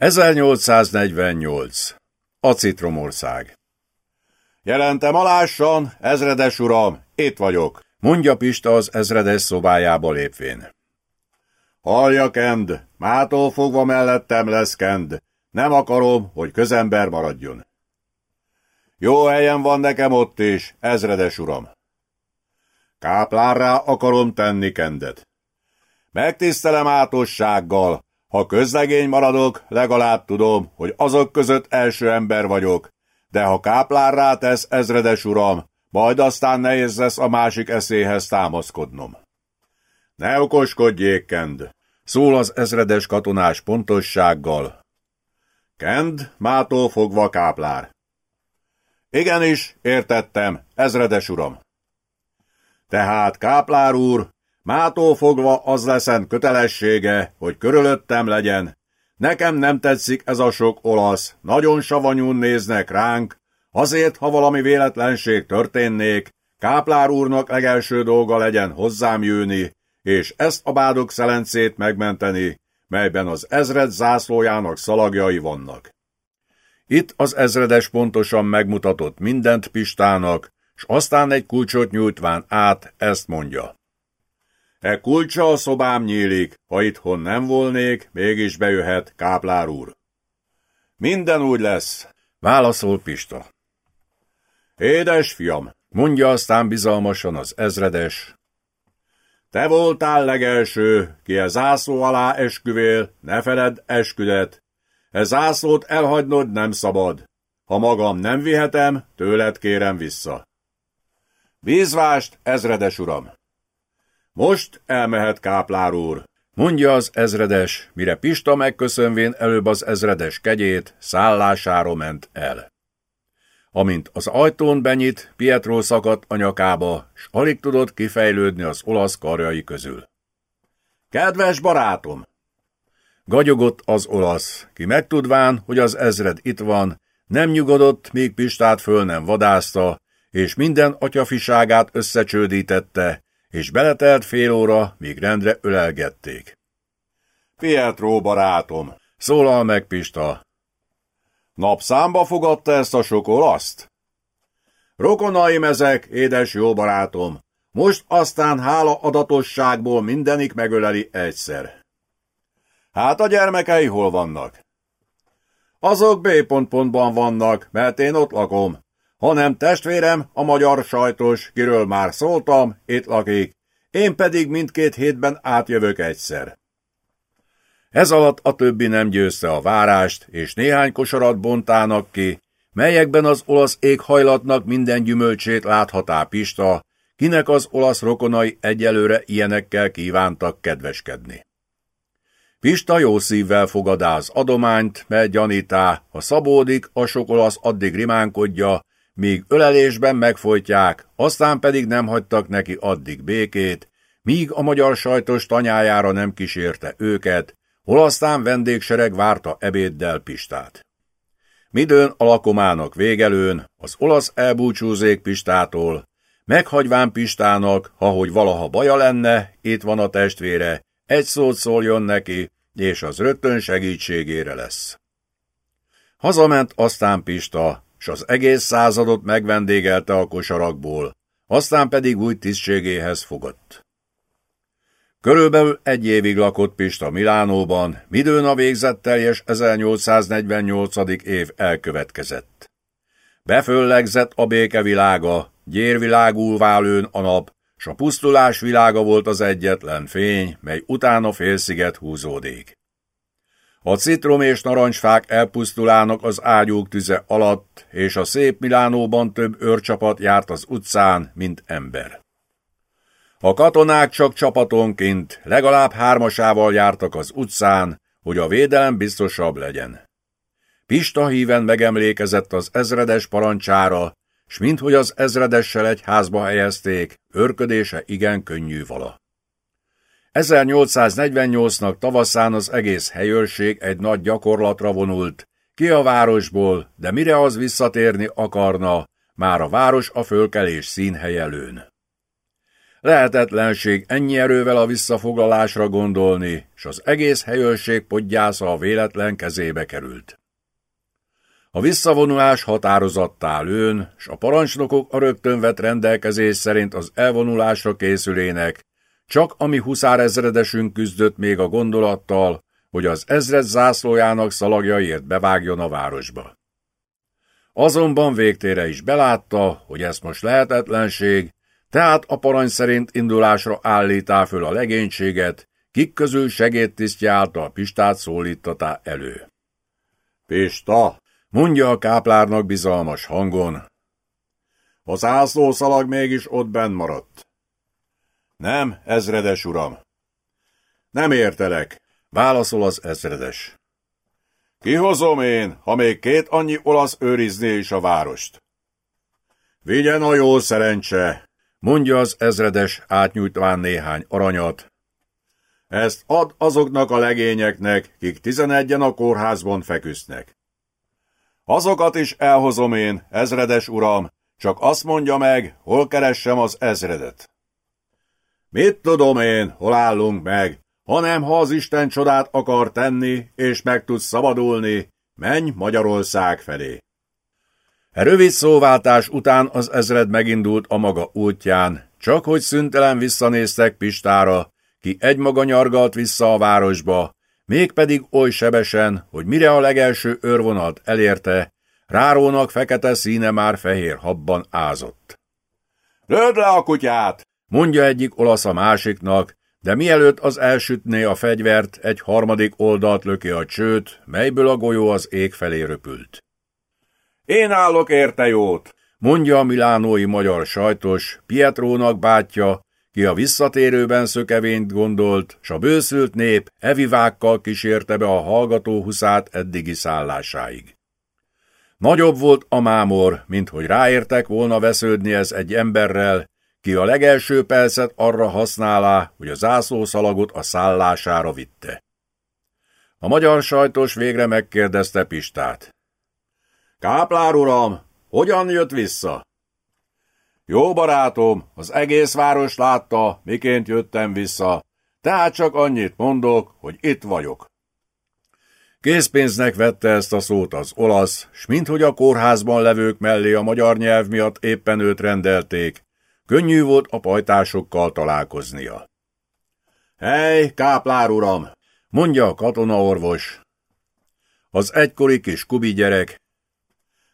1848. A Citromország Jelentem alássan, ezredes uram, itt vagyok, mondja Pista az ezredes szobájába lépvén. Hallja, Kend, mától fogva mellettem lesz Kend. Nem akarom, hogy közember maradjon. Jó helyen van nekem ott is, ezredes uram. Káplárrá akarom tenni Kendet. Megtisztelem átossággal, ha közlegény maradok, legalább tudom, hogy azok között első ember vagyok, de ha káplárrá tesz, ezredes uram, majd aztán nehéz lesz a másik eszéhez támaszkodnom. Ne okoskodjék, Kend, szól az ezredes katonás pontossággal. Kend, mától fogva káplár. Igenis, értettem, ezredes uram. Tehát káplár úr, Mától fogva az leszen kötelessége, hogy körülöttem legyen. Nekem nem tetszik ez a sok olasz, nagyon savanyún néznek ránk, azért, ha valami véletlenség történnék, Káplár úrnak legelső dolga legyen hozzám jönni, és ezt a bádok szelencét megmenteni, melyben az ezred zászlójának szalagjai vannak. Itt az ezredes pontosan megmutatott mindent Pistának, s aztán egy kulcsot nyújtván át ezt mondja. E kulcsa a szobám nyílik, ha itthon nem volnék, mégis bejöhet Káplár úr. Minden úgy lesz, válaszol Pista. Édes fiam, mondja aztán bizalmasan az ezredes. Te voltál legelső, ki a zászló alá esküvél, ne feled esküdet. E zászlót elhagynod nem szabad. Ha magam nem vihetem, tőled kérem vissza. Vízvást, ezredes uram! Most elmehet Káplár úr, mondja az ezredes, mire Pista megköszönvén előbb az ezredes kegyét, szállására ment el. Amint az ajtón benyit, Pietro szakadt a nyakába, s alig tudott kifejlődni az olasz karjai közül. Kedves barátom! Gagyogott az olasz, ki megtudván, hogy az ezred itt van, nem nyugodott, míg Pistát föl nem vadászta, és minden atyafiságát összecsődítette, és beletelt fél óra, míg rendre ölelgették. Pietro barátom, szólal meg Pista. Napszámba fogadta ezt a sok olaszt? Rokonaim ezek, édes jó barátom, most aztán hála adatosságból mindenik megöleli egyszer. Hát a gyermekei hol vannak? Azok B pontban vannak, mert én ott lakom, hanem testvérem, a magyar sajtos, kiről már szóltam, itt lakik, én pedig mindkét hétben átjövök egyszer. Ez alatt a többi nem győzte a várást, és néhány kosarat bontának ki, melyekben az olasz éghajlatnak minden gyümölcsét láthatá Pista, kinek az olasz rokonai egyelőre ilyenekkel kívántak kedveskedni. Pista jó szívvel fogadá az adományt, mert gyanítá, ha szabódik, a sok olasz addig rimánkodja, míg ölelésben megfojtják, aztán pedig nem hagytak neki addig békét, míg a magyar sajtos tanyájára nem kísérte őket, hol aztán vendégsereg várta ebéddel Pistát. Midőn a lakomának végelőn, az olasz elbúcsúzék Pistától, meghagyván Pistának, ha hogy valaha baja lenne, itt van a testvére, egy szót szóljon neki, és az rögtön segítségére lesz. Hazament aztán Pista, s az egész századot megvendégelte a kosarakból, aztán pedig új tisztségéhez fogott. Körülbelül egy évig lakott Pista Milánóban, midőn a végzett teljes 1848. év elkövetkezett. Beföllegzett a béke világa, gyérvilágul válőn a nap, s a pusztulás világa volt az egyetlen fény, mely utána félsziget húzódik. A citrom és narancsfák elpusztulának az ágyúk tüze alatt, és a szép Milánóban több őrcsapat járt az utcán, mint ember. A katonák csak csapatonként, legalább hármasával jártak az utcán, hogy a védelem biztosabb legyen. Pista híven megemlékezett az ezredes parancsára, s minthogy az ezredessel egy házba helyezték, örködése igen könnyű vala. 1848-nak tavaszán az egész helyőrség egy nagy gyakorlatra vonult, ki a városból, de mire az visszatérni akarna, már a város a fölkelés színhelyelőn. Lehetetlenség ennyi erővel a visszafoglalásra gondolni, és az egész helyőrség podgyásza a véletlen kezébe került. A visszavonulás határozattá lőn, s a parancsnokok a rögtön vett rendelkezés szerint az elvonulásra készülének, csak ami huszárezredesünk küzdött még a gondolattal, hogy az ezred zászlójának szalagjaiért bevágjon a városba. Azonban végtére is belátta, hogy ez most lehetetlenség, tehát a parancs szerint indulásra állítá föl a legénységet, kik közül segédtisztje által Pistát szólítatá elő. Pista, mondja a káplárnak bizalmas hangon. A zászlószalag mégis ott benn maradt. Nem, ezredes uram. Nem értelek, válaszol az ezredes. Kihozom én, ha még két annyi olasz őrizné is a várost. Vigyen a jó szerencse, mondja az ezredes átnyújtván néhány aranyat. Ezt ad azoknak a legényeknek, kik tizenegyen a kórházban feküsznek. Azokat is elhozom én, ezredes uram, csak azt mondja meg, hol keressem az ezredet. Mit tudom én, hol állunk meg, hanem ha az Isten csodát akar tenni, és meg tudsz szabadulni, menj Magyarország felé. E rövid szóváltás után az ezred megindult a maga útján, csak hogy szüntelen visszanéztek Pistára, ki egymaga nyargalt vissza a városba, mégpedig oly sebesen, hogy mire a legelső őrvonat elérte, rárónak fekete színe már fehér habban ázott. Lőd le a kutyát! Mondja egyik olasz a másiknak, de mielőtt az elsütné a fegyvert, egy harmadik oldalt löki a csőt, melyből a golyó az ég felé röpült. Én állok érte jót, mondja a milánói magyar sajtos, Pietrónak bátyja, ki a visszatérőben szökevényt gondolt, s a bőszült nép evivákkal kísérte be a hallgató huszát eddigi szállásáig. Nagyobb volt a mámor, mint hogy ráértek volna vesződni ez egy emberrel, ki a legelső percet arra használá, hogy a zászlószalagot a szállására vitte. A magyar sajtos végre megkérdezte Pistát. Káplár uram, hogyan jött vissza? Jó barátom, az egész város látta, miként jöttem vissza, tehát csak annyit mondok, hogy itt vagyok. Készpénznek vette ezt a szót az olasz, s minthogy a kórházban levők mellé a magyar nyelv miatt éppen őt rendelték, könnyű volt a pajtásokkal találkoznia. Hely, káplár uram, mondja a katonaorvos. Az egykori kis kubi gyerek.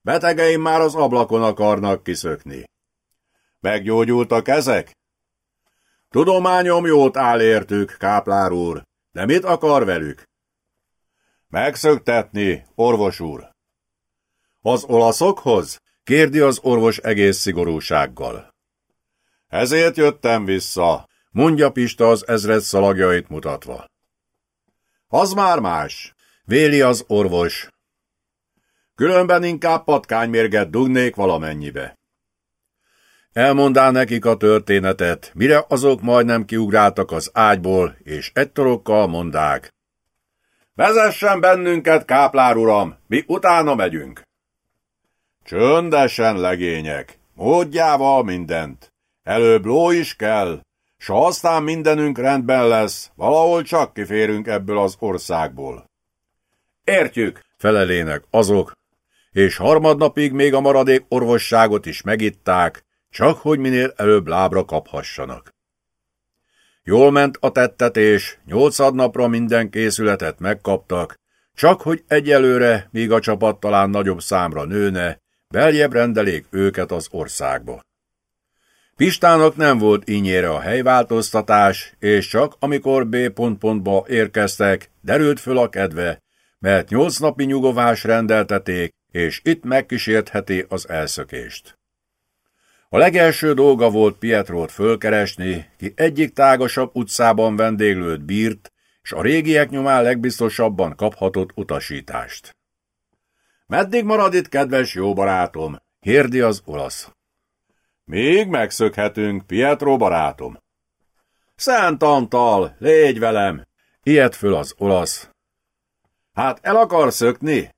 Betegeim már az ablakon akarnak kiszökni. Meggyógyultak ezek? Tudományom jót áll értük, káplár úr, de mit akar velük? Megszöktetni, orvos úr. Az olaszokhoz? kérdi az orvos egész szigorúsággal. Ezért jöttem vissza, mondja Pista az ezred szalagjait mutatva. Az már más, véli az orvos. Különben inkább patkánymérget dugnék valamennyibe. Elmondá nekik a történetet, mire azok majdnem kiugráltak az ágyból, és egy torokkal mondák. Vezessen bennünket, káplár uram, mi utána megyünk. Csöndesen, legények, módjával mindent. Előbb ló is kell, s ha aztán mindenünk rendben lesz, valahol csak kiférünk ebből az országból. Értjük, felelének azok, és harmadnapig még a maradék orvosságot is megitták, csak hogy minél előbb lábra kaphassanak. Jól ment a tettetés, nyolcadnapra minden készületet megkaptak, csak hogy egyelőre, míg a csapat talán nagyobb számra nőne, beljebb rendelék őket az országba. Pistának nem volt ínyére a helyváltoztatás, és csak amikor B. pontba érkeztek, derült föl a kedve, mert nyolc napi nyugovás rendelteték, és itt megkísértheti az elszökést. A legelső dolga volt Pietrót fölkeresni, ki egyik tágasabb utcában vendéglőt bírt, és a régiek nyomán legbiztosabban kaphatott utasítást. Meddig marad itt, kedves jó barátom? kérdi az olasz. Még megszökhetünk, Pietro barátom. Szent Antal, légy velem! Ilyet föl az olasz. Hát el akar szökni?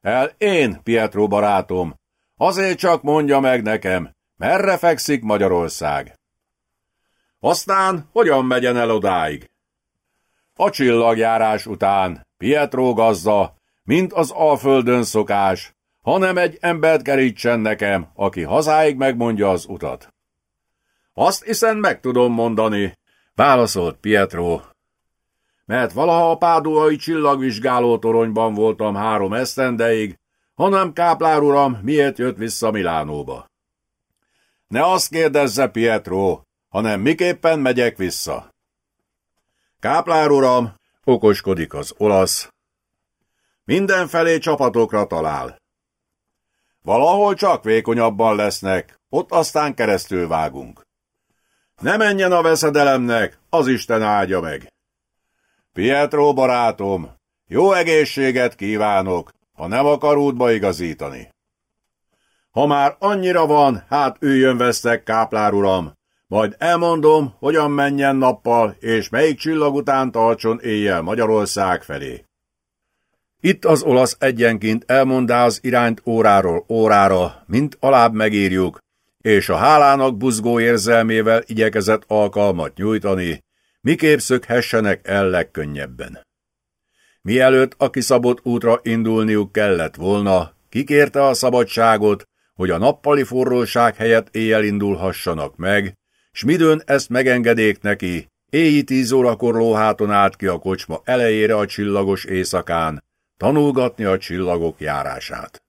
El én, Pietro barátom, Azért csak mondja meg nekem, merre fekszik Magyarország? Aztán hogyan megyen el odáig? A csillagjárás után Pietro gazda, mint az Alföldön szokás, hanem egy embert kerítsen nekem, aki hazáig megmondja az utat. Azt hiszen meg tudom mondani, válaszolt Pietro, mert valaha a pádóai csillagvizsgáló toronyban voltam három esztendeig, hanem Káplár uram miért jött vissza Milánóba. Ne azt kérdezze, Pietro, hanem miképpen megyek vissza. Káplár uram, okoskodik az olasz. Mindenfelé csapatokra talál. Valahol csak vékonyabban lesznek, ott aztán keresztül vágunk. Ne menjen a veszedelemnek, az Isten áldja meg. Pietro barátom, jó egészséget kívánok, ha nem akar útba igazítani. Ha már annyira van, hát üljön vesztek, káplár uram, majd elmondom, hogyan menjen nappal, és melyik csillag után tartson éjjel Magyarország felé. Itt az olasz egyenként elmondá az irányt óráról órára, mint alább megírjuk, és a hálának buzgó érzelmével igyekezett alkalmat nyújtani, miképp szökhessenek el legkönnyebben. Mielőtt a kiszabott útra indulniuk kellett volna, kikérte a szabadságot, hogy a nappali forróság helyett éjjel indulhassanak meg, s midőn ezt megengedék neki, éjjé tíz órakor lóháton át ki a kocsma elejére a csillagos éjszakán, tanulgatni a csillagok járását.